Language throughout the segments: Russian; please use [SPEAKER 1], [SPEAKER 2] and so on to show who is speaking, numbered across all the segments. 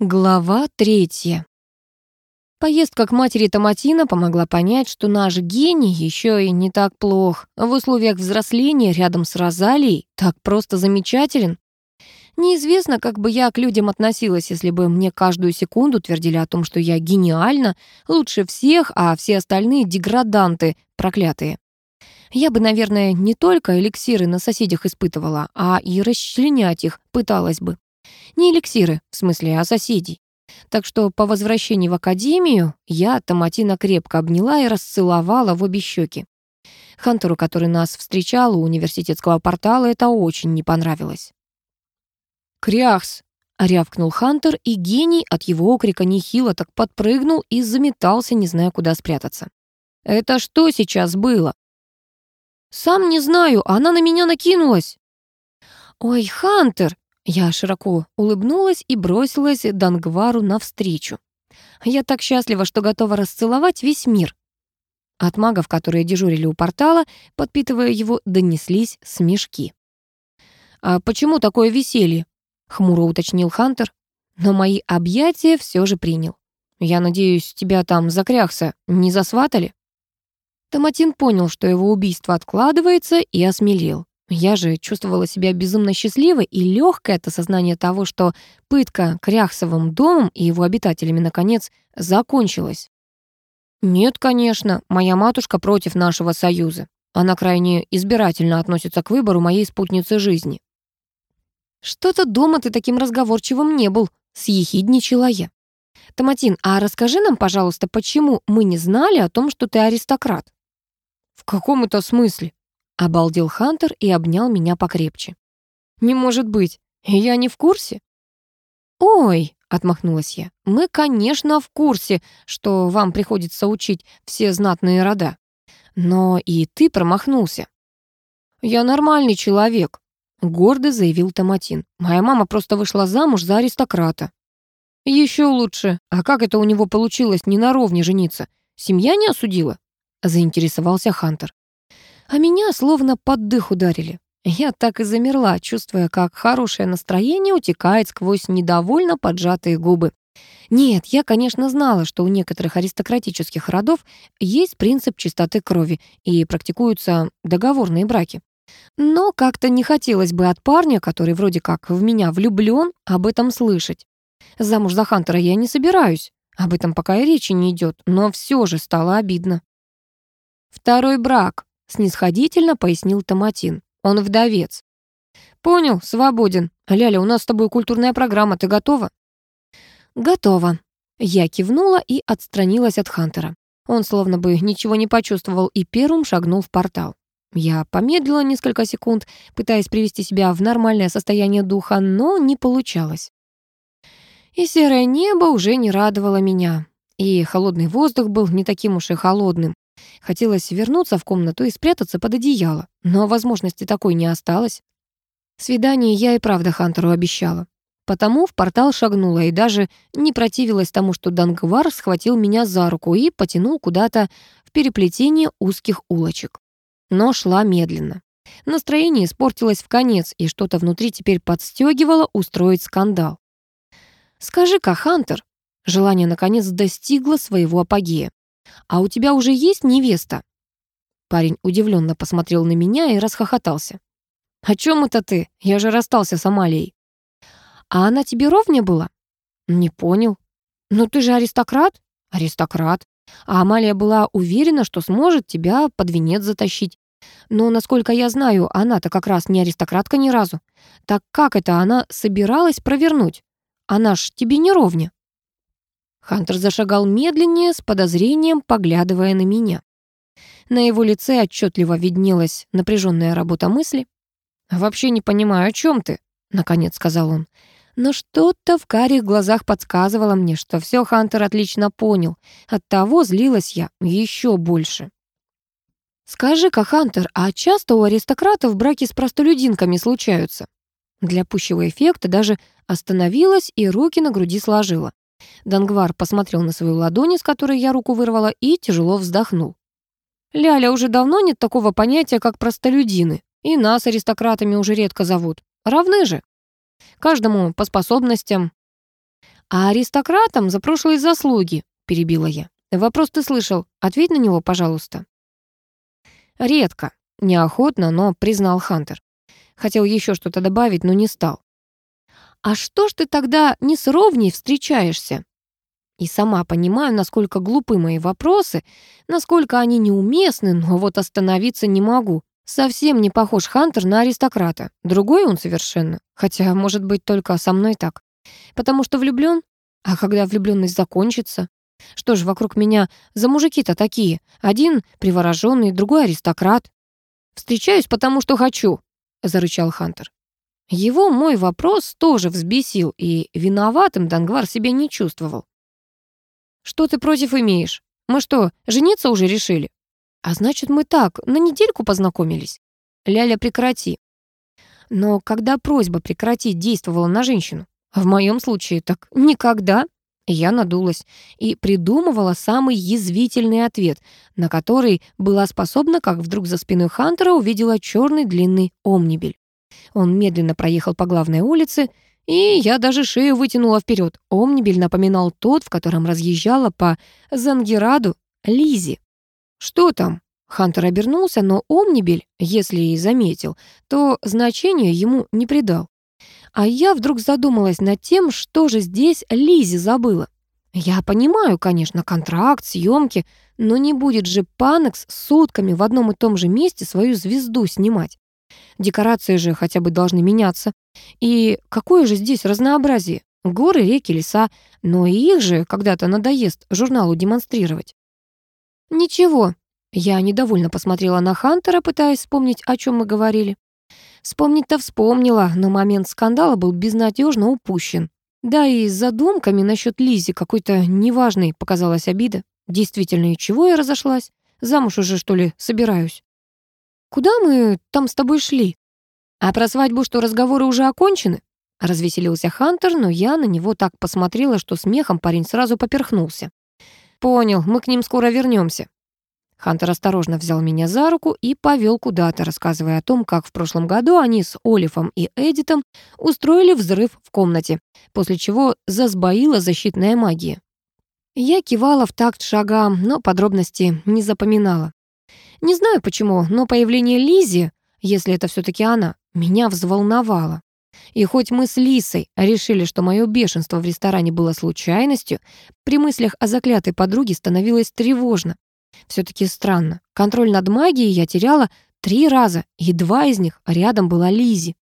[SPEAKER 1] Глава третья. Поездка к матери Томатина помогла понять, что наш гений еще и не так плох. В условиях взросления рядом с Розалией так просто замечателен. Неизвестно, как бы я к людям относилась, если бы мне каждую секунду твердили о том, что я гениальна, лучше всех, а все остальные — деграданты, проклятые. Я бы, наверное, не только эликсиры на соседях испытывала, а и расчленять их пыталась бы. Не эликсиры, в смысле, а соседей. Так что по возвращении в академию я Томатина крепко обняла и расцеловала в обе щеки. Хантеру, который нас встречал у университетского портала, это очень не понравилось. «Кряхс!» — рявкнул Хантер, и гений от его окрика нехило так подпрыгнул и заметался, не зная, куда спрятаться. «Это что сейчас было?» «Сам не знаю, она на меня накинулась». «Ой, Хантер!» Я широко улыбнулась и бросилась Дангвару навстречу. Я так счастлива, что готова расцеловать весь мир. От магов, которые дежурили у портала, подпитывая его, донеслись смешки. «А почему такое веселье?» — хмуро уточнил Хантер. Но мои объятия все же принял. «Я надеюсь, тебя там закряхся не засватали?» Томатин понял, что его убийство откладывается, и осмелел. Я же чувствовала себя безумно счастливой, и легкое это сознание того, что пытка Кряхсовым домом и его обитателями, наконец, закончилась. Нет, конечно, моя матушка против нашего союза. Она крайне избирательно относится к выбору моей спутницы жизни. Что-то дома ты таким разговорчивым не был, съехидничала я. Томатин, а расскажи нам, пожалуйста, почему мы не знали о том, что ты аристократ? В каком это смысле? Обалдел Хантер и обнял меня покрепче. «Не может быть, я не в курсе?» «Ой», — отмахнулась я, «мы, конечно, в курсе, что вам приходится учить все знатные рода. Но и ты промахнулся». «Я нормальный человек», — гордо заявил Томатин. «Моя мама просто вышла замуж за аристократа». «Еще лучше. А как это у него получилось не на ровне жениться? Семья не осудила?» — заинтересовался Хантер а меня словно под дых ударили. Я так и замерла, чувствуя, как хорошее настроение утекает сквозь недовольно поджатые губы. Нет, я, конечно, знала, что у некоторых аристократических родов есть принцип чистоты крови и практикуются договорные браки. Но как-то не хотелось бы от парня, который вроде как в меня влюблён, об этом слышать. Замуж за Хантера я не собираюсь. Об этом пока и речи не идет, но все же стало обидно. Второй брак, снисходительно пояснил Томатин. Он вдовец. Понял, свободен. Ляля, у нас с тобой культурная программа, ты готова? Готова. Я кивнула и отстранилась от Хантера. Он словно бы ничего не почувствовал и первым шагнул в портал. Я помедлила несколько секунд, пытаясь привести себя в нормальное состояние духа, но не получалось. И серое небо уже не радовало меня, и холодный воздух был не таким уж и холодным. Хотелось вернуться в комнату и спрятаться под одеяло, но возможности такой не осталось. Свидание я и правда Хантеру обещала. Потому в портал шагнула и даже не противилась тому, что Дангвар схватил меня за руку и потянул куда-то в переплетение узких улочек. Но шла медленно. Настроение испортилось в конец, и что-то внутри теперь подстегивало устроить скандал. «Скажи-ка, Хантер!» Желание, наконец, достигло своего апогея. «А у тебя уже есть невеста?» Парень удивленно посмотрел на меня и расхохотался. «О чем это ты? Я же расстался с Амалией». «А она тебе ровня была?» «Не понял». «Ну ты же аристократ?» «Аристократ. А Амалия была уверена, что сможет тебя под венец затащить. Но, насколько я знаю, она-то как раз не аристократка ни разу. Так как это она собиралась провернуть? Она ж тебе не ровня». Хантер зашагал медленнее, с подозрением поглядывая на меня. На его лице отчетливо виднелась напряженная работа мысли. «Вообще не понимаю, о чем ты», — наконец сказал он. Но что-то в карих глазах подсказывало мне, что все Хантер отлично понял. Оттого злилась я еще больше. «Скажи-ка, Хантер, а часто у аристократов браки с простолюдинками случаются?» Для пущего эффекта даже остановилась и руки на груди сложила. Дангвар посмотрел на свою ладонь, из которой я руку вырвала, и тяжело вздохнул. «Ляля, уже давно нет такого понятия, как простолюдины. И нас аристократами уже редко зовут. Равны же. Каждому по способностям. «А аристократам за прошлые заслуги», — перебила я. «Вопрос ты слышал. Ответь на него, пожалуйста». «Редко», — неохотно, но признал Хантер. Хотел еще что-то добавить, но не стал. «А что ж ты тогда не с ровней встречаешься?» И сама понимаю, насколько глупы мои вопросы, насколько они неуместны, но вот остановиться не могу. Совсем не похож Хантер на аристократа. Другой он совершенно. Хотя, может быть, только со мной так. Потому что влюблен? А когда влюбленность закончится? Что ж, вокруг меня за мужики-то такие. Один привороженный, другой аристократ. «Встречаюсь, потому что хочу», — зарычал Хантер. Его мой вопрос тоже взбесил, и виноватым Дангвар себя не чувствовал. «Что ты против имеешь? Мы что, жениться уже решили?» «А значит, мы так, на недельку познакомились?» «Ляля, прекрати». Но когда просьба прекратить действовала на женщину? В моем случае так никогда. Я надулась и придумывала самый язвительный ответ, на который была способна, как вдруг за спиной Хантера увидела черный длинный омнибель. Он медленно проехал по главной улице, и я даже шею вытянула вперед. Омнибель напоминал тот, в котором разъезжала по Зангераду Лизи. «Что там?» Хантер обернулся, но Омнибель, если и заметил, то значения ему не придал. А я вдруг задумалась над тем, что же здесь Лизи забыла. Я понимаю, конечно, контракт, съемки, но не будет же Панекс сутками в одном и том же месте свою звезду снимать. Декорации же хотя бы должны меняться. И какое же здесь разнообразие? Горы, реки, леса. Но и их же когда-то надоест журналу демонстрировать. Ничего. Я недовольно посмотрела на Хантера, пытаясь вспомнить, о чем мы говорили. Вспомнить-то вспомнила, но момент скандала был безнадежно упущен. Да и с задумками насчет Лизи какой-то неважной показалась обида. Действительно, и чего я разошлась? Замуж уже, что ли, собираюсь? Куда мы там с тобой шли? А про свадьбу что, разговоры уже окончены? Развеселился Хантер, но я на него так посмотрела, что смехом парень сразу поперхнулся. «Понял, мы к ним скоро вернемся. Хантер осторожно взял меня за руку и повел куда-то, рассказывая о том, как в прошлом году они с Олифом и Эдитом устроили взрыв в комнате, после чего засбоила защитная магия. Я кивала в такт шагам, но подробности не запоминала. Не знаю почему, но появление Лизи, если это все таки она, меня взволновало. И хоть мы с Лисой решили, что мое бешенство в ресторане было случайностью, при мыслях о заклятой подруге становилось тревожно. все таки странно. Контроль над магией я теряла три раза, и два из них рядом была Лизи.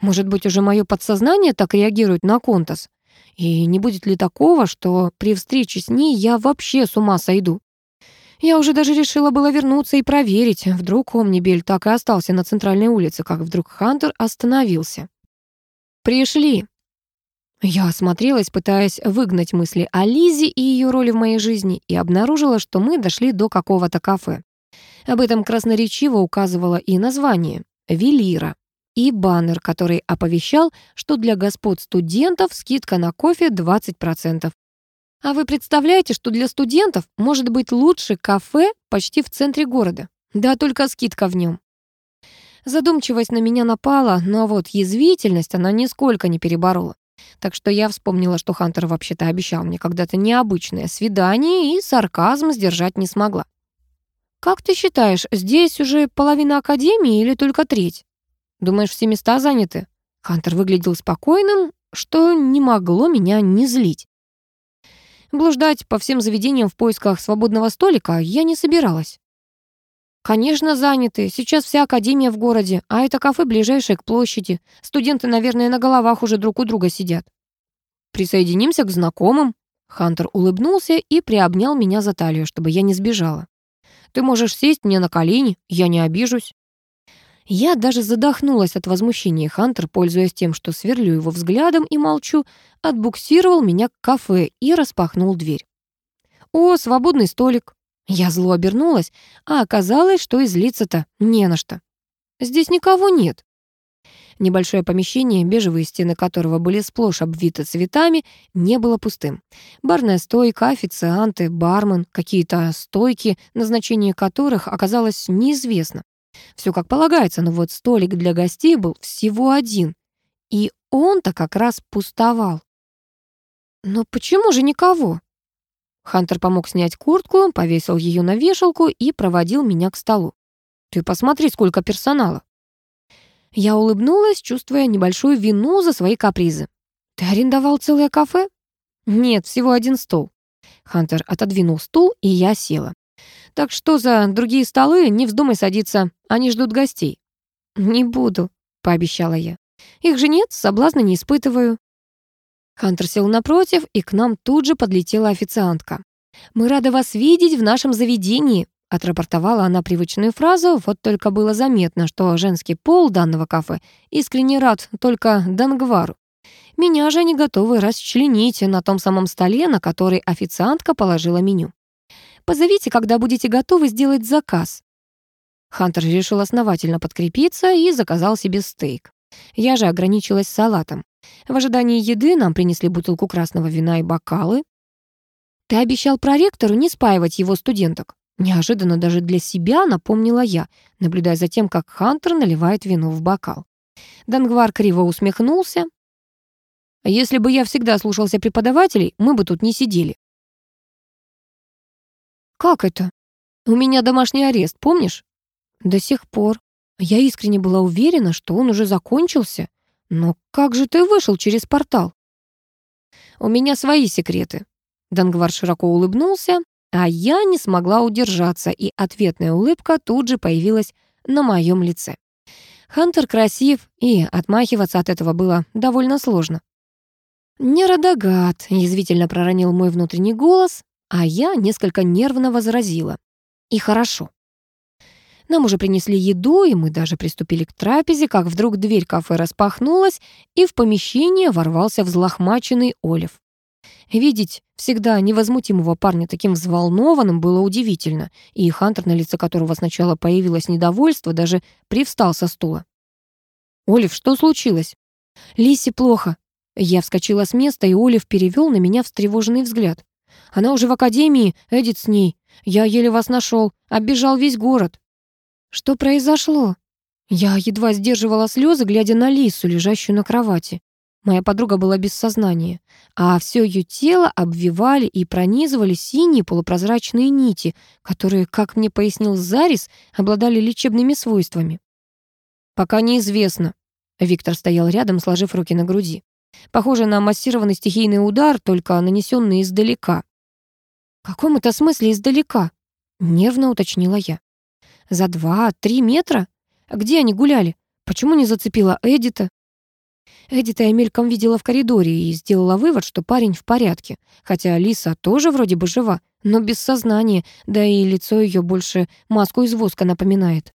[SPEAKER 1] Может быть, уже мое подсознание так реагирует на Контас? И не будет ли такого, что при встрече с ней я вообще с ума сойду? Я уже даже решила было вернуться и проверить. Вдруг Омнибель так и остался на центральной улице, как вдруг Хантер остановился. «Пришли!» Я осмотрелась, пытаясь выгнать мысли о Лизе и ее роли в моей жизни, и обнаружила, что мы дошли до какого-то кафе. Об этом красноречиво указывало и название — «Велира», и баннер, который оповещал, что для господ студентов скидка на кофе 20%. А вы представляете, что для студентов может быть лучше кафе почти в центре города? Да только скидка в нем. Задумчивость на меня напала, но вот язвительность она нисколько не переборола. Так что я вспомнила, что Хантер вообще-то обещал мне когда-то необычное свидание, и сарказм сдержать не смогла. «Как ты считаешь, здесь уже половина академии или только треть? Думаешь, все места заняты?» Хантер выглядел спокойным, что не могло меня не злить. Блуждать по всем заведениям в поисках свободного столика я не собиралась. Конечно, заняты. Сейчас вся академия в городе, а это кафе ближайшее к площади. Студенты, наверное, на головах уже друг у друга сидят. Присоединимся к знакомым. Хантер улыбнулся и приобнял меня за талию, чтобы я не сбежала. Ты можешь сесть мне на колени, я не обижусь. Я даже задохнулась от возмущения. Хантер, пользуясь тем, что сверлю его взглядом и молчу, отбуксировал меня к кафе и распахнул дверь. «О, свободный столик!» Я зло обернулась, а оказалось, что излиться-то не на что. «Здесь никого нет». Небольшое помещение, бежевые стены которого были сплошь обвиты цветами, не было пустым. Барная стойка, официанты, бармен, какие-то стойки, назначение которых оказалось неизвестно. Все как полагается, но вот столик для гостей был всего один. И он-то как раз пустовал. «Но почему же никого?» Хантер помог снять куртку, повесил ее на вешалку и проводил меня к столу. «Ты посмотри, сколько персонала!» Я улыбнулась, чувствуя небольшую вину за свои капризы. «Ты арендовал целое кафе?» «Нет, всего один стол». Хантер отодвинул стул, и я села. «Так что за другие столы не вздумай садиться, они ждут гостей». «Не буду», — пообещала я. «Их же нет, соблазна не испытываю». Хантер сел напротив, и к нам тут же подлетела официантка. «Мы рады вас видеть в нашем заведении», — отрапортовала она привычную фразу, вот только было заметно, что женский пол данного кафе искренне рад только Дангвару. Меня же они готовы расчленить на том самом столе, на который официантка положила меню. «Позовите, когда будете готовы сделать заказ». Хантер решил основательно подкрепиться и заказал себе стейк. Я же ограничилась салатом. В ожидании еды нам принесли бутылку красного вина и бокалы. «Ты обещал проректору не спаивать его студенток». Неожиданно даже для себя напомнила я, наблюдая за тем, как Хантер наливает вино в бокал. Дангвар криво усмехнулся. «Если бы я всегда слушался преподавателей, мы бы тут не сидели». «Как это? У меня домашний арест, помнишь?» «До сих пор. Я искренне была уверена, что он уже закончился. Но как же ты вышел через портал? У меня свои секреты. Дангвар широко улыбнулся, а я не смогла удержаться, и ответная улыбка тут же появилась на моем лице. Хантер красив, и отмахиваться от этого было довольно сложно. «Не радогат», — язвительно проронил мой внутренний голос, а я несколько нервно возразила. «И хорошо. Нам уже принесли еду, и мы даже приступили к трапезе, как вдруг дверь кафе распахнулась, и в помещение ворвался взлохмаченный Олив. Видеть всегда невозмутимого парня таким взволнованным было удивительно, и Хантер, на лице которого сначала появилось недовольство, даже привстал со стула. «Олив, что случилось?» «Лисе плохо». Я вскочила с места, и Олив перевел на меня встревоженный взгляд. «Она уже в академии, Эдит с ней. Я еле вас нашел, оббежал весь город». Что произошло? Я едва сдерживала слезы, глядя на Лису, лежащую на кровати. Моя подруга была без сознания, а все ее тело обвивали и пронизывали синие полупрозрачные нити, которые, как мне пояснил Зарис, обладали лечебными свойствами. «Пока неизвестно». Виктор стоял рядом, сложив руки на груди. Похоже на массированный стихийный удар, только нанесенный издалека. «В каком это смысле издалека?» — нервно уточнила я. За два-три метра? Где они гуляли? Почему не зацепила Эдита? Эдита я мельком видела в коридоре и сделала вывод, что парень в порядке. Хотя Лиса тоже вроде бы жива, но без сознания, да и лицо ее больше маску из воска напоминает.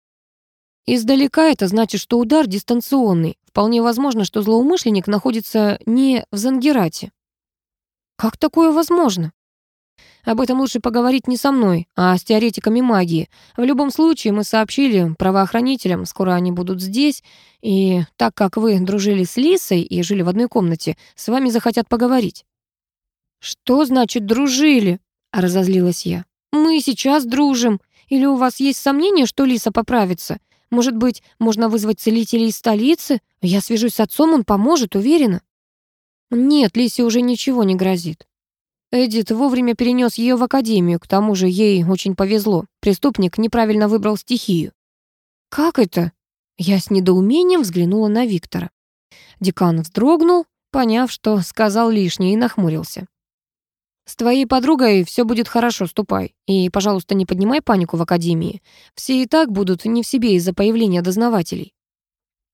[SPEAKER 1] Издалека это значит, что удар дистанционный. Вполне возможно, что злоумышленник находится не в Зангерате. Как такое возможно? Об этом лучше поговорить не со мной, а с теоретиками магии. В любом случае, мы сообщили правоохранителям, скоро они будут здесь, и так как вы дружили с Лисой и жили в одной комнате, с вами захотят поговорить». «Что значит «дружили»?» — разозлилась я. «Мы сейчас дружим. Или у вас есть сомнения, что Лиса поправится? Может быть, можно вызвать целителей из столицы? Я свяжусь с отцом, он поможет, уверена». «Нет, Лисе уже ничего не грозит. Эдит вовремя перенес ее в академию, к тому же ей очень повезло. Преступник неправильно выбрал стихию. «Как это?» Я с недоумением взглянула на Виктора. Декан вздрогнул, поняв, что сказал лишнее, и нахмурился. «С твоей подругой все будет хорошо, ступай. И, пожалуйста, не поднимай панику в академии. Все и так будут не в себе из-за появления дознавателей».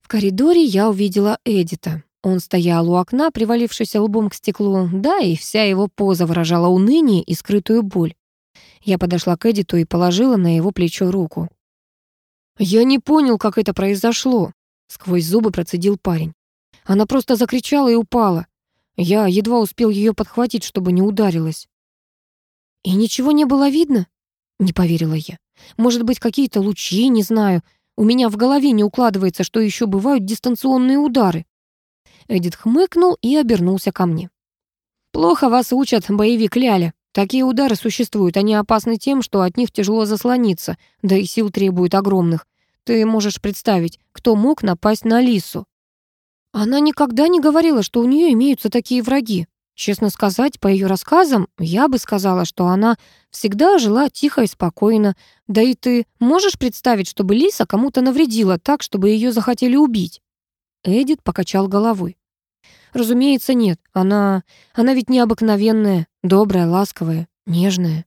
[SPEAKER 1] В коридоре я увидела Эдита. Он стоял у окна, привалившись лбом к стеклу, да, и вся его поза выражала уныние и скрытую боль. Я подошла к Эдиту и положила на его плечо руку. «Я не понял, как это произошло», — сквозь зубы процедил парень. Она просто закричала и упала. Я едва успел ее подхватить, чтобы не ударилась. «И ничего не было видно?» — не поверила я. «Может быть, какие-то лучи, не знаю. У меня в голове не укладывается, что еще бывают дистанционные удары». Эдит хмыкнул и обернулся ко мне. «Плохо вас учат, боевик Ляля. Такие удары существуют, они опасны тем, что от них тяжело заслониться, да и сил требуют огромных. Ты можешь представить, кто мог напасть на Лису?» Она никогда не говорила, что у нее имеются такие враги. Честно сказать, по ее рассказам, я бы сказала, что она всегда жила тихо и спокойно. Да и ты можешь представить, чтобы Лиса кому-то навредила так, чтобы ее захотели убить?» Эдит покачал головой. «Разумеется, нет. Она... она ведь необыкновенная, добрая, ласковая, нежная».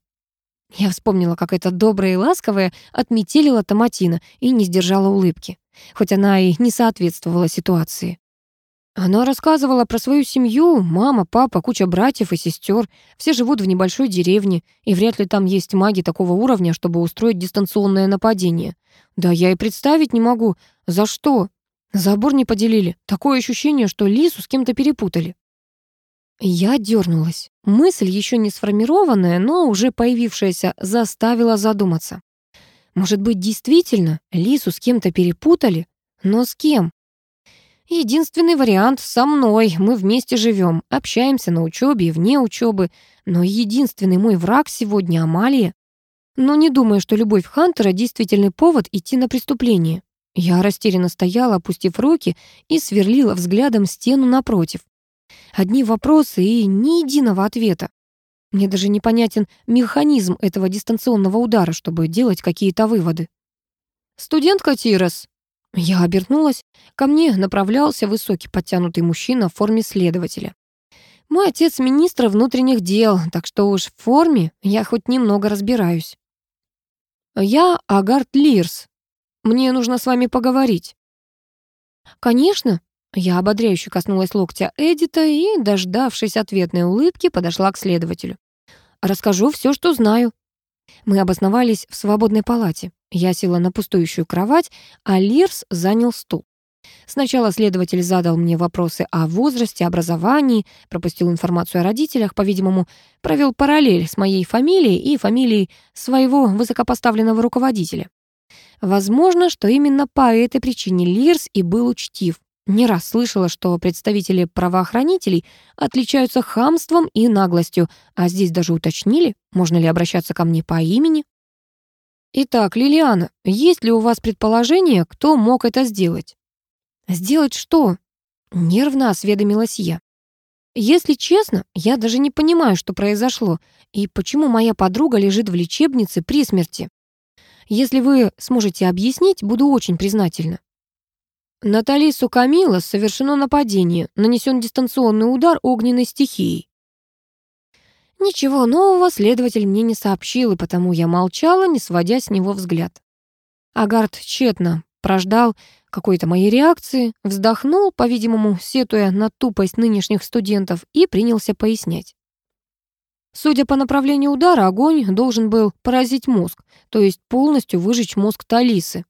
[SPEAKER 1] Я вспомнила, как эта добрая и ласковая отметелила Томатина и не сдержала улыбки, хоть она и не соответствовала ситуации. Она рассказывала про свою семью, мама, папа, куча братьев и сестер. Все живут в небольшой деревне, и вряд ли там есть маги такого уровня, чтобы устроить дистанционное нападение. Да я и представить не могу. За что? Забор не поделили. Такое ощущение, что Лису с кем-то перепутали. Я дернулась. Мысль, еще не сформированная, но уже появившаяся, заставила задуматься. Может быть, действительно, Лису с кем-то перепутали? Но с кем? Единственный вариант со мной. Мы вместе живем, общаемся на учебе и вне учебы. Но единственный мой враг сегодня Амалия. Но не думаю, что любовь Хантера действительный повод идти на преступление. Я растерянно стояла, опустив руки, и сверлила взглядом стену напротив. Одни вопросы и ни единого ответа. Мне даже непонятен механизм этого дистанционного удара, чтобы делать какие-то выводы. «Студентка Тирос», я обернулась. Ко мне направлялся высокий подтянутый мужчина в форме следователя. Мой отец министр внутренних дел, так что уж в форме я хоть немного разбираюсь. Я Агарт Лирс. Мне нужно с вами поговорить. Конечно. Я ободряюще коснулась локтя Эдита и, дождавшись ответной улыбки, подошла к следователю. Расскажу все, что знаю. Мы обосновались в свободной палате. Я села на пустующую кровать, а Лирс занял стул. Сначала следователь задал мне вопросы о возрасте, образовании, пропустил информацию о родителях, по-видимому, провел параллель с моей фамилией и фамилией своего высокопоставленного руководителя. Возможно, что именно по этой причине Лирс и был учтив. Не раз слышала, что представители правоохранителей отличаются хамством и наглостью, а здесь даже уточнили, можно ли обращаться ко мне по имени. Итак, Лилиана, есть ли у вас предположение, кто мог это сделать? Сделать что? Нервно осведомилась я. Если честно, я даже не понимаю, что произошло и почему моя подруга лежит в лечебнице при смерти. Если вы сможете объяснить, буду очень признательна. На Талису Камила совершено нападение, нанесен дистанционный удар огненной стихией. Ничего нового следователь мне не сообщил, и потому я молчала, не сводя с него взгляд. Агард тщетно прождал какой-то моей реакции, вздохнул, по-видимому, сетуя на тупость нынешних студентов, и принялся пояснять. Судя по направлению удара, огонь должен был поразить мозг, то есть полностью выжечь мозг Талисы.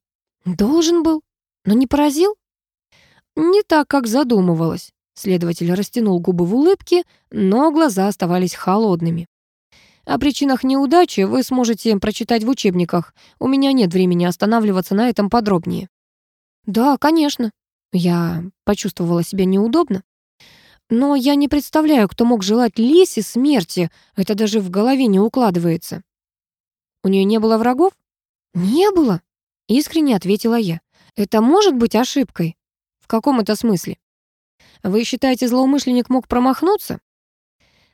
[SPEAKER 1] Должен был, но не поразил? Не так, как задумывалось. Следователь растянул губы в улыбке, но глаза оставались холодными. О причинах неудачи вы сможете прочитать в учебниках. У меня нет времени останавливаться на этом подробнее. Да, конечно. Я почувствовала себя неудобно. Но я не представляю, кто мог желать Лисе смерти. Это даже в голове не укладывается. У нее не было врагов? Не было, искренне ответила я. Это может быть ошибкой. В каком это смысле? Вы считаете, злоумышленник мог промахнуться?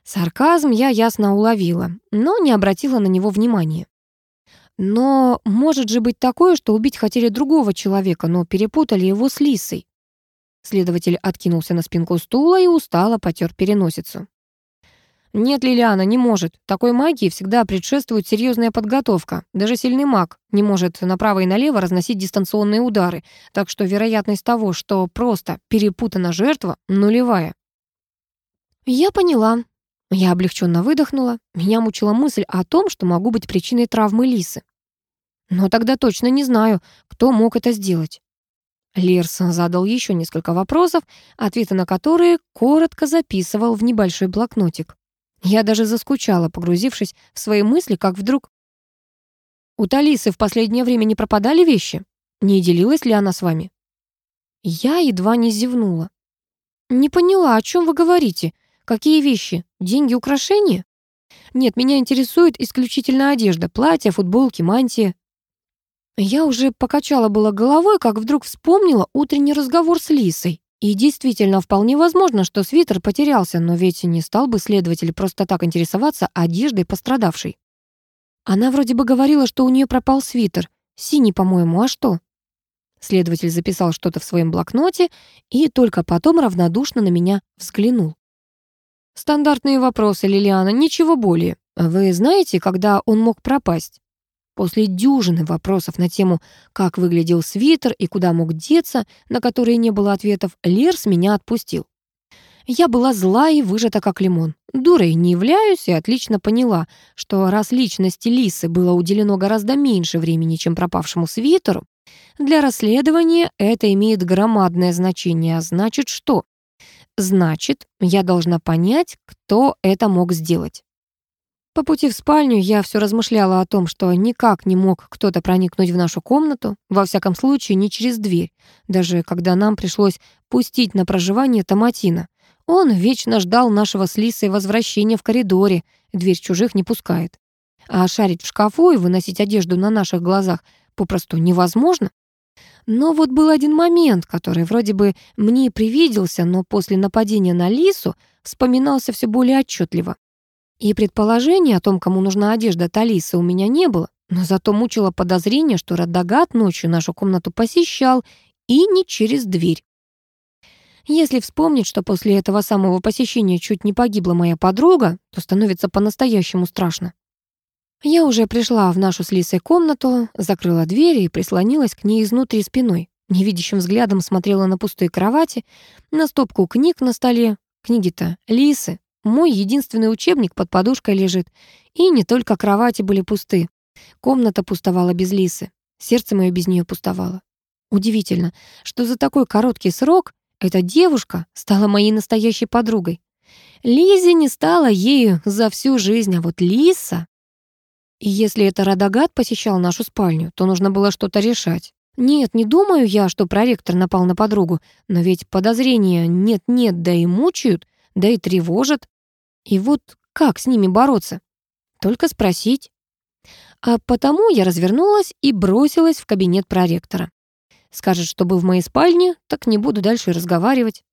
[SPEAKER 1] Сарказм я ясно уловила, но не обратила на него внимания. Но может же быть такое, что убить хотели другого человека, но перепутали его с Лисой. Следователь откинулся на спинку стула и устало потер переносицу. «Нет, Лилиана, не может. Такой магии всегда предшествует серьезная подготовка. Даже сильный маг не может направо и налево разносить дистанционные удары, так что вероятность того, что просто перепутана жертва, нулевая». «Я поняла». Я облегченно выдохнула. Меня мучила мысль о том, что могу быть причиной травмы Лисы. Но тогда точно не знаю, кто мог это сделать. Лерс задал еще несколько вопросов, ответы на которые коротко записывал в небольшой блокнотик. Я даже заскучала, погрузившись в свои мысли, как вдруг... У Талисы в последнее время не пропадали вещи? Не делилась ли она с вами? Я едва не зевнула. Не поняла, о чем вы говорите? Какие вещи? Деньги, украшения? Нет, меня интересует исключительно одежда, платья, футболки, мантия. Я уже покачала было головой, как вдруг вспомнила утренний разговор с Лисой. И действительно, вполне возможно, что свитер потерялся, но ведь не стал бы следователь просто так интересоваться одеждой пострадавшей. Она вроде бы говорила, что у нее пропал свитер. Синий, по-моему, а что? Следователь записал что-то в своем блокноте и только потом равнодушно на меня взглянул. «Стандартные вопросы, Лилиана, ничего более. Вы знаете, когда он мог пропасть?» После дюжины вопросов на тему, как выглядел свитер и куда мог деться, на которые не было ответов, Лерс меня отпустил. Я была зла и выжата как лимон. Дурой не являюсь и отлично поняла, что раз личности Лисы было уделено гораздо меньше времени, чем пропавшему свитеру, для расследования это имеет громадное значение. А значит что? Значит, я должна понять, кто это мог сделать. По пути в спальню я все размышляла о том, что никак не мог кто-то проникнуть в нашу комнату, во всяком случае не через дверь, даже когда нам пришлось пустить на проживание Томатина. Он вечно ждал нашего с Лисой возвращения в коридоре, дверь чужих не пускает. А шарить в шкафу и выносить одежду на наших глазах попросту невозможно. Но вот был один момент, который вроде бы мне привиделся, но после нападения на Лису вспоминался все более отчетливо. И предположения о том, кому нужна одежда Талисы, у меня не было, но зато мучило подозрение, что Радагат ночью нашу комнату посещал и не через дверь. Если вспомнить, что после этого самого посещения чуть не погибла моя подруга, то становится по-настоящему страшно. Я уже пришла в нашу с Лисой комнату, закрыла дверь и прислонилась к ней изнутри спиной. Невидящим взглядом смотрела на пустые кровати, на стопку книг на столе. Книги-то Лисы, мой единственный учебник под подушкой лежит. И не только кровати были пусты. Комната пустовала без Лисы. Сердце мое без нее пустовало. Удивительно, что за такой короткий срок эта девушка стала моей настоящей подругой. Лизе не стала ею за всю жизнь, а вот Лиса... И если это Радагат посещал нашу спальню, то нужно было что-то решать. Нет, не думаю я, что проректор напал на подругу, но ведь подозрения нет-нет, да и мучают, да и тревожат. И вот как с ними бороться? Только спросить. А потому я развернулась и бросилась в кабинет проректора. Скажет, что был в моей спальне, так не буду дальше разговаривать.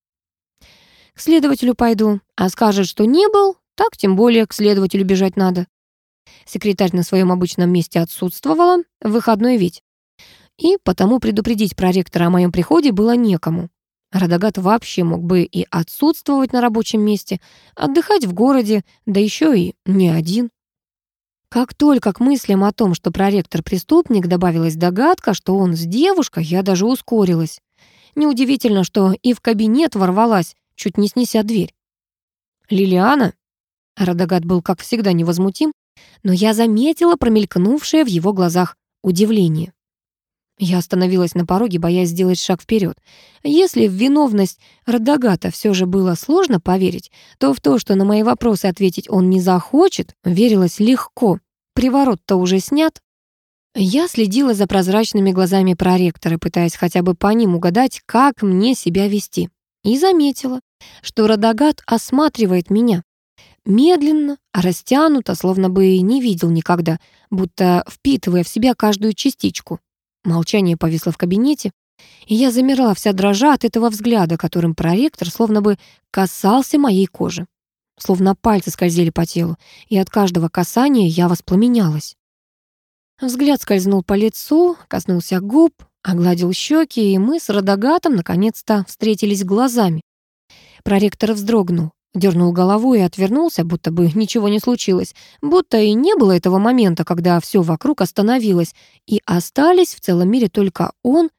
[SPEAKER 1] К следователю пойду, а скажет, что не был, так тем более к следователю бежать надо. Секретарь на своем обычном месте отсутствовала, выходной ведь. И потому предупредить проректора о моем приходе было некому. Радагат вообще мог бы и отсутствовать на рабочем месте, отдыхать в городе, да еще и не один. Как только к мыслям о том, что проректор преступник, добавилась догадка, что он с девушкой, я даже ускорилась. Неудивительно, что и в кабинет ворвалась, чуть не снеся дверь. «Лилиана?» Радагат был, как всегда, невозмутим, но я заметила промелькнувшее в его глазах удивление. Я остановилась на пороге, боясь сделать шаг вперед. Если в виновность Радагата все же было сложно поверить, то в то, что на мои вопросы ответить он не захочет, верилось легко. Приворот-то уже снят. Я следила за прозрачными глазами проректора, пытаясь хотя бы по ним угадать, как мне себя вести. И заметила, что Радагат осматривает меня. Медленно, растянуто, словно бы не видел никогда, будто впитывая в себя каждую частичку. Молчание повисло в кабинете, и я замерла вся дрожа от этого взгляда, которым проректор словно бы касался моей кожи. Словно пальцы скользили по телу, и от каждого касания я воспламенялась. Взгляд скользнул по лицу, коснулся губ, огладил щеки, и мы с Радагатом наконец-то встретились глазами. Проректор вздрогнул, Дернул головой и отвернулся, будто бы ничего не случилось, будто и не было этого момента, когда все вокруг остановилось, и остались в целом мире только он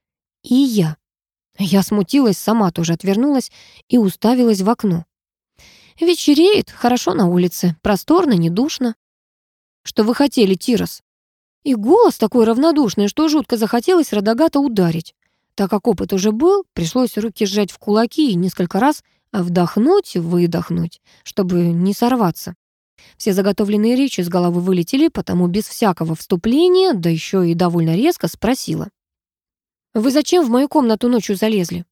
[SPEAKER 1] и я. Я смутилась, сама тоже отвернулась и уставилась в окно. Вечереет, хорошо на улице, просторно, не душно. Что вы хотели, Тирос? И голос такой равнодушный, что жутко захотелось Радагата ударить. Так как опыт уже был, пришлось руки сжать в кулаки и несколько раз вдохнуть, выдохнуть, чтобы не сорваться. Все заготовленные речи с головы вылетели, потому без всякого вступления, да еще и довольно резко спросила. «Вы зачем в мою комнату ночью залезли?»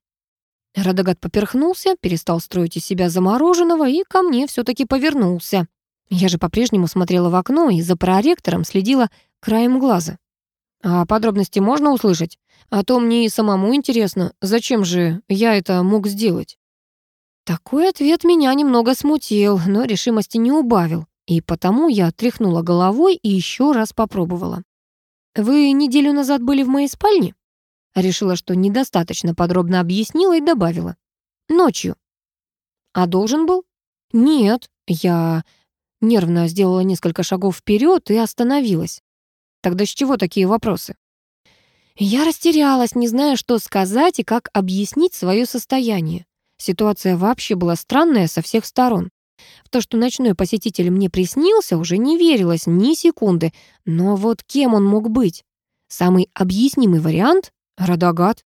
[SPEAKER 1] Радагат поперхнулся, перестал строить из себя замороженного и ко мне все таки повернулся. Я же по-прежнему смотрела в окно и за проректором следила краем глаза. А подробности можно услышать? А то мне и самому интересно, зачем же я это мог сделать? Такой ответ меня немного смутил, но решимости не убавил, и потому я тряхнула головой и еще раз попробовала. «Вы неделю назад были в моей спальне?» Решила, что недостаточно подробно объяснила и добавила. «Ночью». «А должен был?» «Нет». Я нервно сделала несколько шагов вперед и остановилась. Тогда с чего такие вопросы? Я растерялась, не зная, что сказать и как объяснить свое состояние. Ситуация вообще была странная со всех сторон. В то, что ночной посетитель мне приснился, уже не верилось ни секунды. Но вот кем он мог быть? Самый объяснимый вариант — Радагат.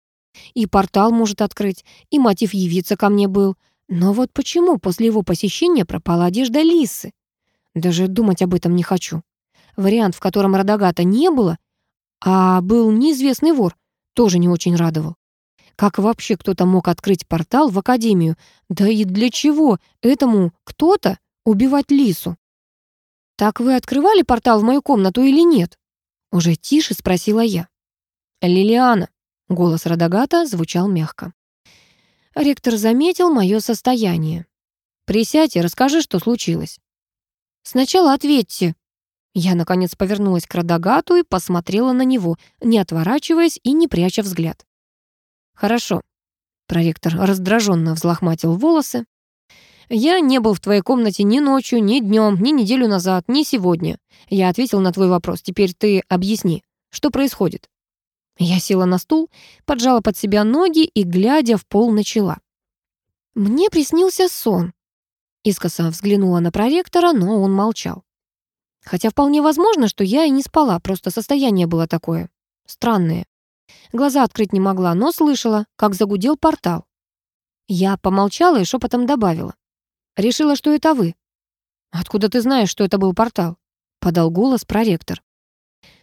[SPEAKER 1] И портал может открыть, и мотив явиться ко мне был. Но вот почему после его посещения пропала одежда Лисы? Даже думать об этом не хочу. Вариант, в котором Радагата не было, а был неизвестный вор, тоже не очень радовал. Как вообще кто-то мог открыть портал в академию? Да и для чего этому кто-то убивать Лису? «Так вы открывали портал в мою комнату или нет?» Уже тише спросила я. «Лилиана», — голос Радагата звучал мягко. Ректор заметил мое состояние. «Присядь и расскажи, что случилось». «Сначала ответьте». Я, наконец, повернулась к Радагату и посмотрела на него, не отворачиваясь и не пряча взгляд. «Хорошо». Проректор раздраженно взлохматил волосы. «Я не был в твоей комнате ни ночью, ни днем, ни неделю назад, ни сегодня. Я ответил на твой вопрос. Теперь ты объясни, что происходит?» Я села на стул, поджала под себя ноги и, глядя в пол, начала. «Мне приснился сон. Искоса взглянула на проректора, но он молчал. Хотя вполне возможно, что я и не спала, просто состояние было такое. Странное. Глаза открыть не могла, но слышала, как загудел портал. Я помолчала и шепотом добавила. «Решила, что это вы». «Откуда ты знаешь, что это был портал?» — подал голос проректор.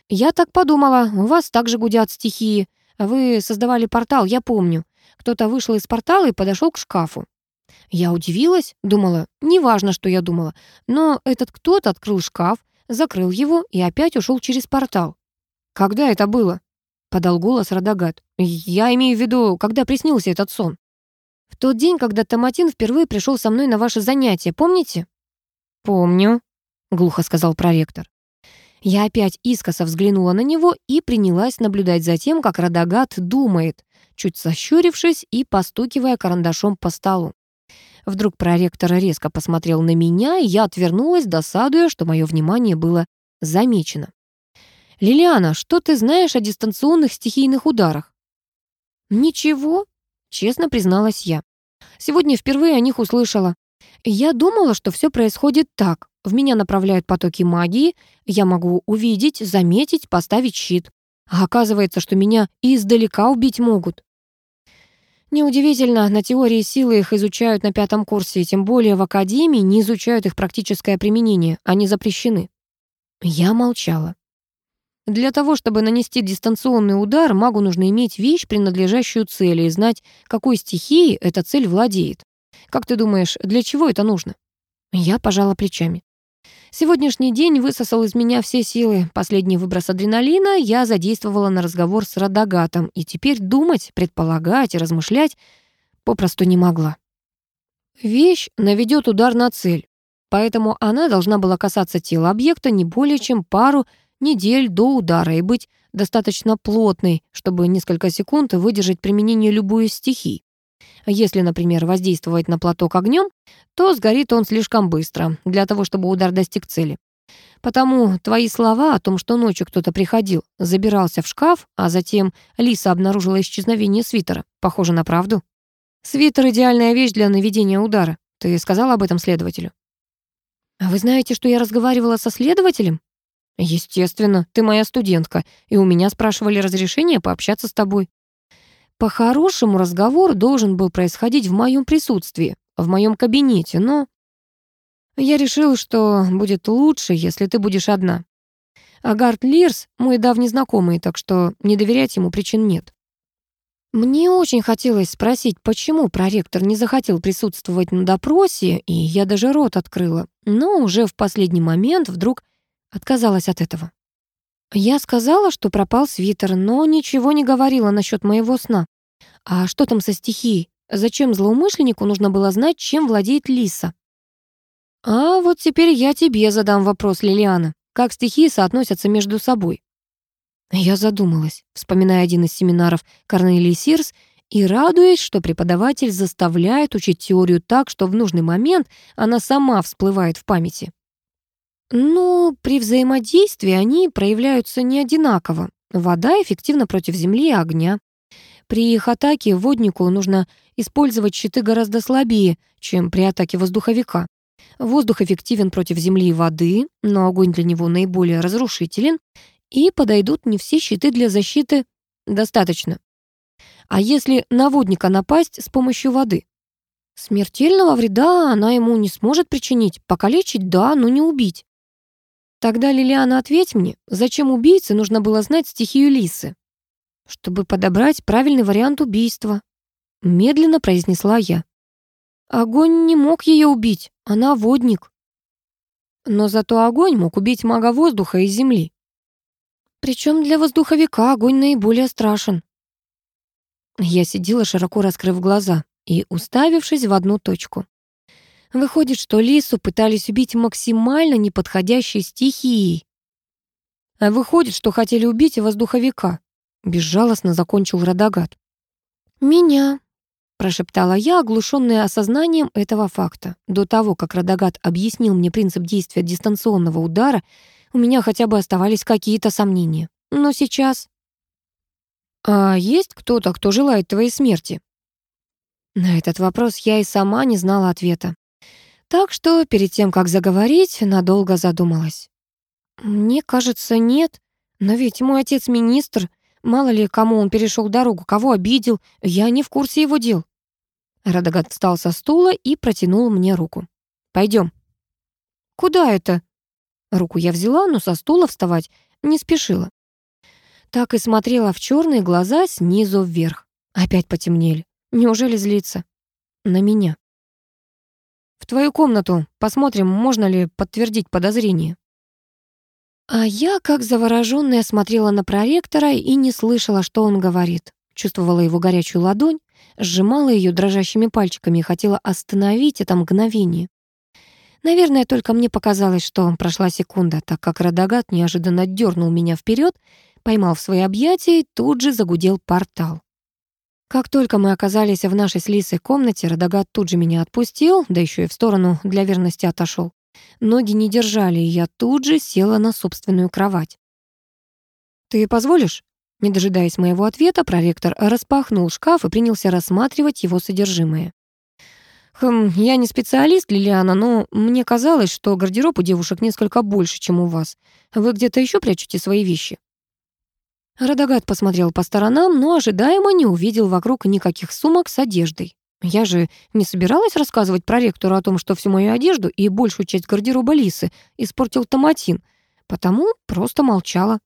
[SPEAKER 1] «Я так подумала, у вас также гудят стихии. Вы создавали портал, я помню. Кто-то вышел из портала и подошел к шкафу. Я удивилась, думала, неважно, что я думала, но этот кто-то открыл шкаф, закрыл его и опять ушел через портал. «Когда это было?» — подал голос Радагат. «Я имею в виду, когда приснился этот сон». «В тот день, когда Томатин впервые пришел со мной на ваше занятие, помните?» «Помню», — глухо сказал проректор. Я опять искоса взглянула на него и принялась наблюдать за тем, как Радагат думает, чуть сощурившись и постукивая карандашом по столу. Вдруг проректор резко посмотрел на меня, и я отвернулась, досадуя, что мое внимание было замечено. «Лилиана, что ты знаешь о дистанционных стихийных ударах?» «Ничего», — честно призналась я. «Сегодня впервые о них услышала. Я думала, что все происходит так. В меня направляют потоки магии, я могу увидеть, заметить, поставить щит. А оказывается, что меня и издалека убить могут. Неудивительно, на теории силы их изучают на пятом курсе, тем более в академии не изучают их практическое применение, они запрещены. Я молчала. Для того, чтобы нанести дистанционный удар, магу нужно иметь вещь, принадлежащую цели, и знать, какой стихией эта цель владеет. Как ты думаешь, для чего это нужно? Я пожала плечами. Сегодняшний день высосал из меня все силы. Последний выброс адреналина я задействовала на разговор с Радагатом, и теперь думать, предполагать и размышлять попросту не могла. Вещь наведет удар на цель, поэтому она должна была касаться тела объекта не более чем пару недель до удара и быть достаточно плотной, чтобы несколько секунд выдержать применение любой из стихий. Если, например, воздействовать на платок огнем, то сгорит он слишком быстро для того, чтобы удар достиг цели. Потому твои слова о том, что ночью кто-то приходил, забирался в шкаф, а затем Лиса обнаружила исчезновение свитера, похоже на правду. Свитер — идеальная вещь для наведения удара. Ты сказала об этом следователю? А вы знаете, что я разговаривала со следователем? Естественно, ты моя студентка, и у меня спрашивали разрешение пообщаться с тобой. По-хорошему разговор должен был происходить в моем присутствии, в моем кабинете, но... Я решил, что будет лучше, если ты будешь одна. Агард Лирс — мой давний знакомый, так что не доверять ему причин нет. Мне очень хотелось спросить, почему проректор не захотел присутствовать на допросе, и я даже рот открыла, но уже в последний момент вдруг отказалась от этого. Я сказала, что пропал свитер, но ничего не говорила насчет моего сна. А что там со стихией? Зачем злоумышленнику нужно было знать, чем владеет Лиса? А вот теперь я тебе задам вопрос, Лилиана. Как стихии соотносятся между собой? Я задумалась, вспоминая один из семинаров Корнелии Сирс и радуясь, что преподаватель заставляет учить теорию так, что в нужный момент она сама всплывает в памяти. Но при взаимодействии они проявляются не одинаково. Вода эффективна против земли и огня. При их атаке воднику нужно использовать щиты гораздо слабее, чем при атаке воздуховика. Воздух эффективен против земли и воды, но огонь для него наиболее разрушителен, и подойдут не все щиты для защиты достаточно. А если на водника напасть с помощью воды? Смертельного вреда она ему не сможет причинить, покалечить – да, но не убить. Тогда, Лилиана, ответь мне, зачем убийце нужно было знать стихию лисы? Чтобы подобрать правильный вариант убийства. Медленно произнесла я. Огонь не мог ее убить, она водник. Но зато огонь мог убить мага воздуха и земли. Причем для воздуховика огонь наиболее страшен. Я сидела, широко раскрыв глаза и уставившись в одну точку. Выходит, что Лису пытались убить максимально неподходящей стихией. А выходит, что хотели убить и воздуховика. Безжалостно закончил Радагат. «Меня», — прошептала я, оглушенная осознанием этого факта. До того, как Радагат объяснил мне принцип действия дистанционного удара, у меня хотя бы оставались какие-то сомнения. Но сейчас... «А есть кто-то, кто желает твоей смерти?» На этот вопрос я и сама не знала ответа. Так что перед тем, как заговорить, надолго задумалась. Мне кажется, нет. Но ведь мой отец министр. Мало ли, кому он перешел дорогу, кого обидел. Я не в курсе его дел. Радагат встал со стула и протянул мне руку. Пойдем. Куда это? Руку я взяла, но со стула вставать не спешила. Так и смотрела в черные глаза снизу вверх. Опять потемнели. Неужели злится? На меня. В твою комнату. Посмотрим, можно ли подтвердить подозрение». А я, как заворожённая, смотрела на проректора и не слышала, что он говорит. Чувствовала его горячую ладонь, сжимала ее дрожащими пальчиками и хотела остановить это мгновение. Наверное, только мне показалось, что прошла секунда, так как Радагат неожиданно дернул меня вперед, поймал в свои объятия и тут же загудел портал. Как только мы оказались в нашей с Лисой комнате, Радагат тут же меня отпустил, да еще и в сторону для верности отошел. Ноги не держали, и я тут же села на собственную кровать. «Ты позволишь?» Не дожидаясь моего ответа, проректор распахнул шкаф и принялся рассматривать его содержимое. «Хм, я не специалист, Лилиана, но мне казалось, что гардероб у девушек несколько больше, чем у вас. Вы где-то еще прячете свои вещи?» Радагат посмотрел по сторонам, но ожидаемо не увидел вокруг никаких сумок с одеждой. Я же не собиралась рассказывать проректору о том, что всю мою одежду и большую часть гардероба Лисы испортил Томатин, потому просто молчала.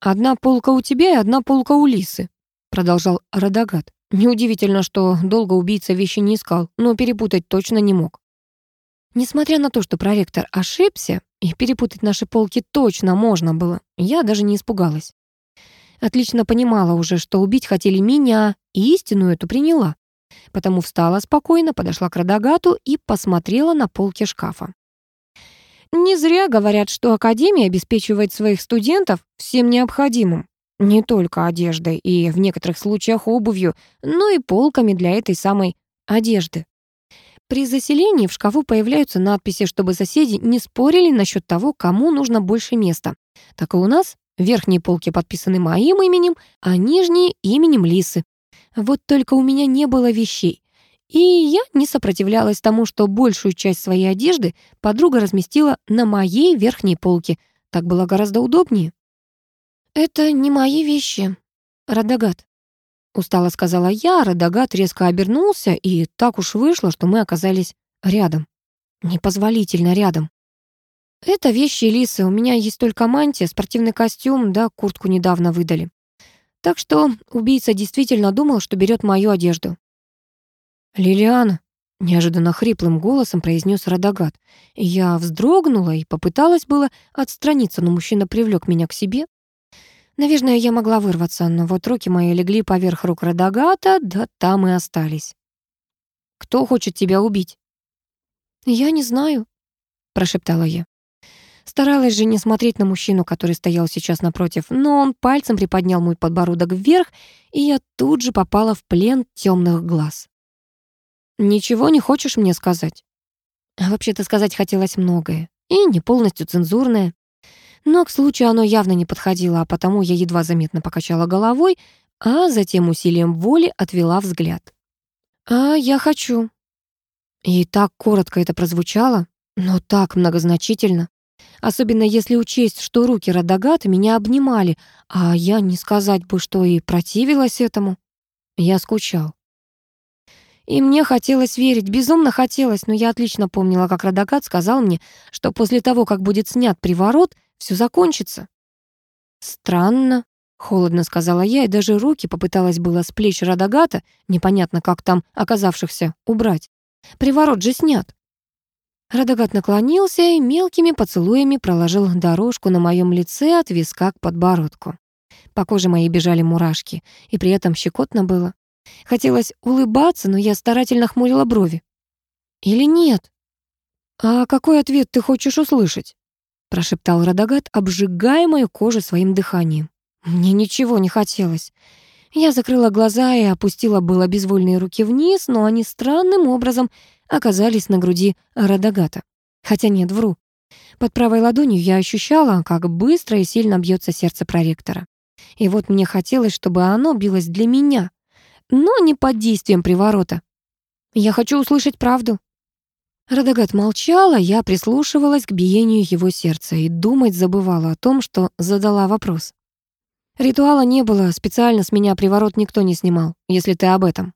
[SPEAKER 1] «Одна полка у тебя и одна полка у Лисы», — продолжал Радагат. Неудивительно, что долго убийца вещи не искал, но перепутать точно не мог. Несмотря на то, что проректор ошибся, и перепутать наши полки точно можно было, я даже не испугалась. Отлично понимала уже, что убить хотели меня, и истину эту приняла. Потому встала спокойно, подошла к Радагату и посмотрела на полки шкафа. Не зря говорят, что Академия обеспечивает своих студентов всем необходимым. Не только одеждой и в некоторых случаях обувью, но и полками для этой самой одежды. При заселении в шкафу появляются надписи, чтобы соседи не спорили насчет того, кому нужно больше места. Так и у нас Верхние полки подписаны моим именем, а нижние — именем Лисы. Вот только у меня не было вещей. И я не сопротивлялась тому, что большую часть своей одежды подруга разместила на моей верхней полке. Так было гораздо удобнее. «Это не мои вещи, Радагат», — устало сказала я, Радагат резко обернулся, и так уж вышло, что мы оказались рядом. Непозволительно рядом. «Это вещи Лисы. У меня есть только мантия, спортивный костюм, да куртку недавно выдали. Так что убийца действительно думал, что берет мою одежду». «Лилиана», — Неожиданно хриплым голосом произнес Радагат. Я вздрогнула и попыталась было отстраниться, но мужчина привлек меня к себе. Наверное, я могла вырваться, но вот руки мои легли поверх рук Радагата, да там и остались. «Кто хочет тебя убить?» «Я не знаю», — прошептала я. Старалась же не смотреть на мужчину, который стоял сейчас напротив, но он пальцем приподнял мой подбородок вверх, и я тут же попала в плен темных глаз. «Ничего не хочешь мне сказать?» а Вообще-то сказать хотелось многое, и не полностью цензурное. Но к случаю оно явно не подходило, а потому я едва заметно покачала головой, а затем усилием воли отвела взгляд. «А я хочу». И так коротко это прозвучало, но так многозначительно. Особенно если учесть, что руки Радагата меня обнимали, а я не сказать бы, что и противилась этому. Я скучал. И мне хотелось верить, безумно хотелось, но я отлично помнила, как Радагат сказал мне, что после того, как будет снят приворот, все закончится. «Странно», — холодно сказала я, и даже руки попыталась было с плеч Радагата, непонятно, как там оказавшихся, убрать. «Приворот же снят». Радагат наклонился и мелкими поцелуями проложил дорожку на моем лице от виска к подбородку. По коже моей бежали мурашки, и при этом щекотно было. Хотелось улыбаться, но я старательно хмурила брови. «Или нет?» «А какой ответ ты хочешь услышать?» прошептал Радагат, обжигая мою кожу своим дыханием. Мне ничего не хотелось. Я закрыла глаза и опустила было безвольные руки вниз, но они странным образом оказались на груди Радагата. Хотя нет, вру. Под правой ладонью я ощущала, как быстро и сильно бьется сердце проректора. И вот мне хотелось, чтобы оно билось для меня, но не под действием приворота. Я хочу услышать правду. Радагат молчала, я прислушивалась к биению его сердца и думать забывала о том, что задала вопрос. Ритуала не было, специально с меня приворот никто не снимал, если ты об этом.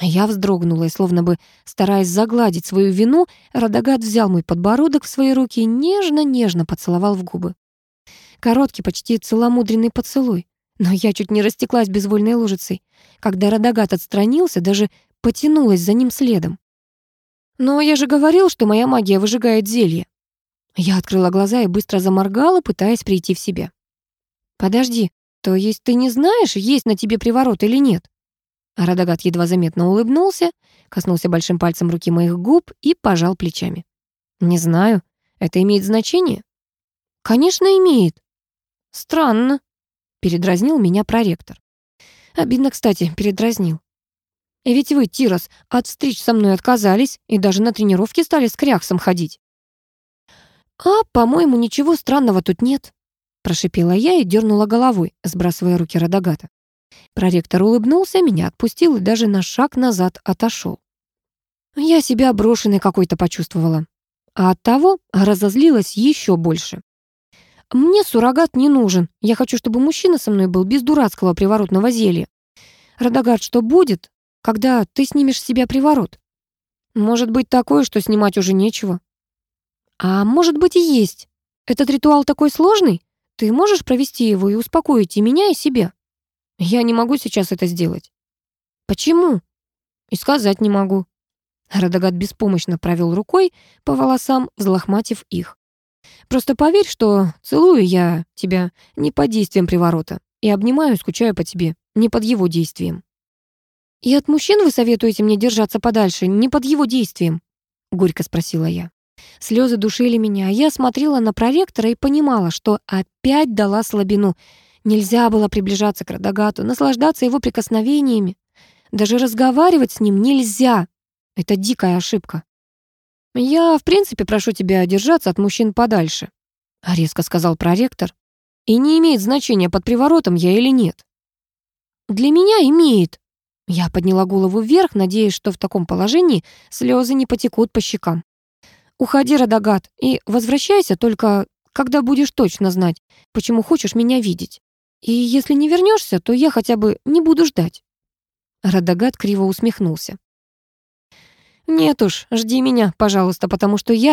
[SPEAKER 1] Я вздрогнула и, словно бы стараясь загладить свою вину, Радагат взял мой подбородок в свои руки и нежно-нежно поцеловал в губы. Короткий, почти целомудренный поцелуй. Но я чуть не растеклась безвольной лужицей. Когда Радагат отстранился, даже потянулась за ним следом. «Но я же говорил, что моя магия выжигает зелье». Я открыла глаза и быстро заморгала, пытаясь прийти в себя. «Подожди, то есть ты не знаешь, есть на тебе приворот или нет?» Радагат едва заметно улыбнулся, коснулся большим пальцем руки моих губ и пожал плечами. «Не знаю. Это имеет значение?» «Конечно, имеет». «Странно», — передразнил меня проректор. Обидно, кстати, передразнил. Ведь вы, Тирос, от встреч со мной отказались и даже на тренировки стали с кряхсом ходить. «А, по-моему, ничего странного тут нет», — прошипела я и дернула головой, сбрасывая руки Радагата. Проректор улыбнулся, меня отпустил и даже на шаг назад отошел. Я себя брошенной какой-то почувствовала, а оттого разозлилась еще больше. Мне суррогат не нужен. Я хочу, чтобы мужчина со мной был без дурацкого приворотного зелья. Радагат, что будет, когда ты снимешь с себя приворот? Может быть такое, что снимать уже нечего. А может быть и есть. Этот ритуал такой сложный? Ты можешь провести его и успокоить и меня, и себя? Я не могу сейчас это сделать. Почему? И сказать не могу. Радагат беспомощно провел рукой по волосам, взлохматив их. Просто поверь, что целую я тебя не под действием приворота и обнимаю, скучаю по тебе, не под его действием. И от мужчин вы советуете мне держаться подальше, не под его действием? Горько спросила я. Слезы душили меня, а я смотрела на проректора и понимала, что опять дала слабину. Нельзя было приближаться к Радагату, наслаждаться его прикосновениями. Даже разговаривать с ним нельзя. Это дикая ошибка. «Я, в принципе, прошу тебя держаться от мужчин подальше», — резко сказал проректор. «И не имеет значения, под приворотом я или нет». «Для меня имеет». Я подняла голову вверх, надеясь, что в таком положении слезы не потекут по щекам. «Уходи, Радагат, и возвращайся только, когда будешь точно знать, почему хочешь меня видеть. И если не вернешься, то я хотя бы не буду ждать». Радагат криво усмехнулся. «Нет уж, жди меня, пожалуйста, потому что я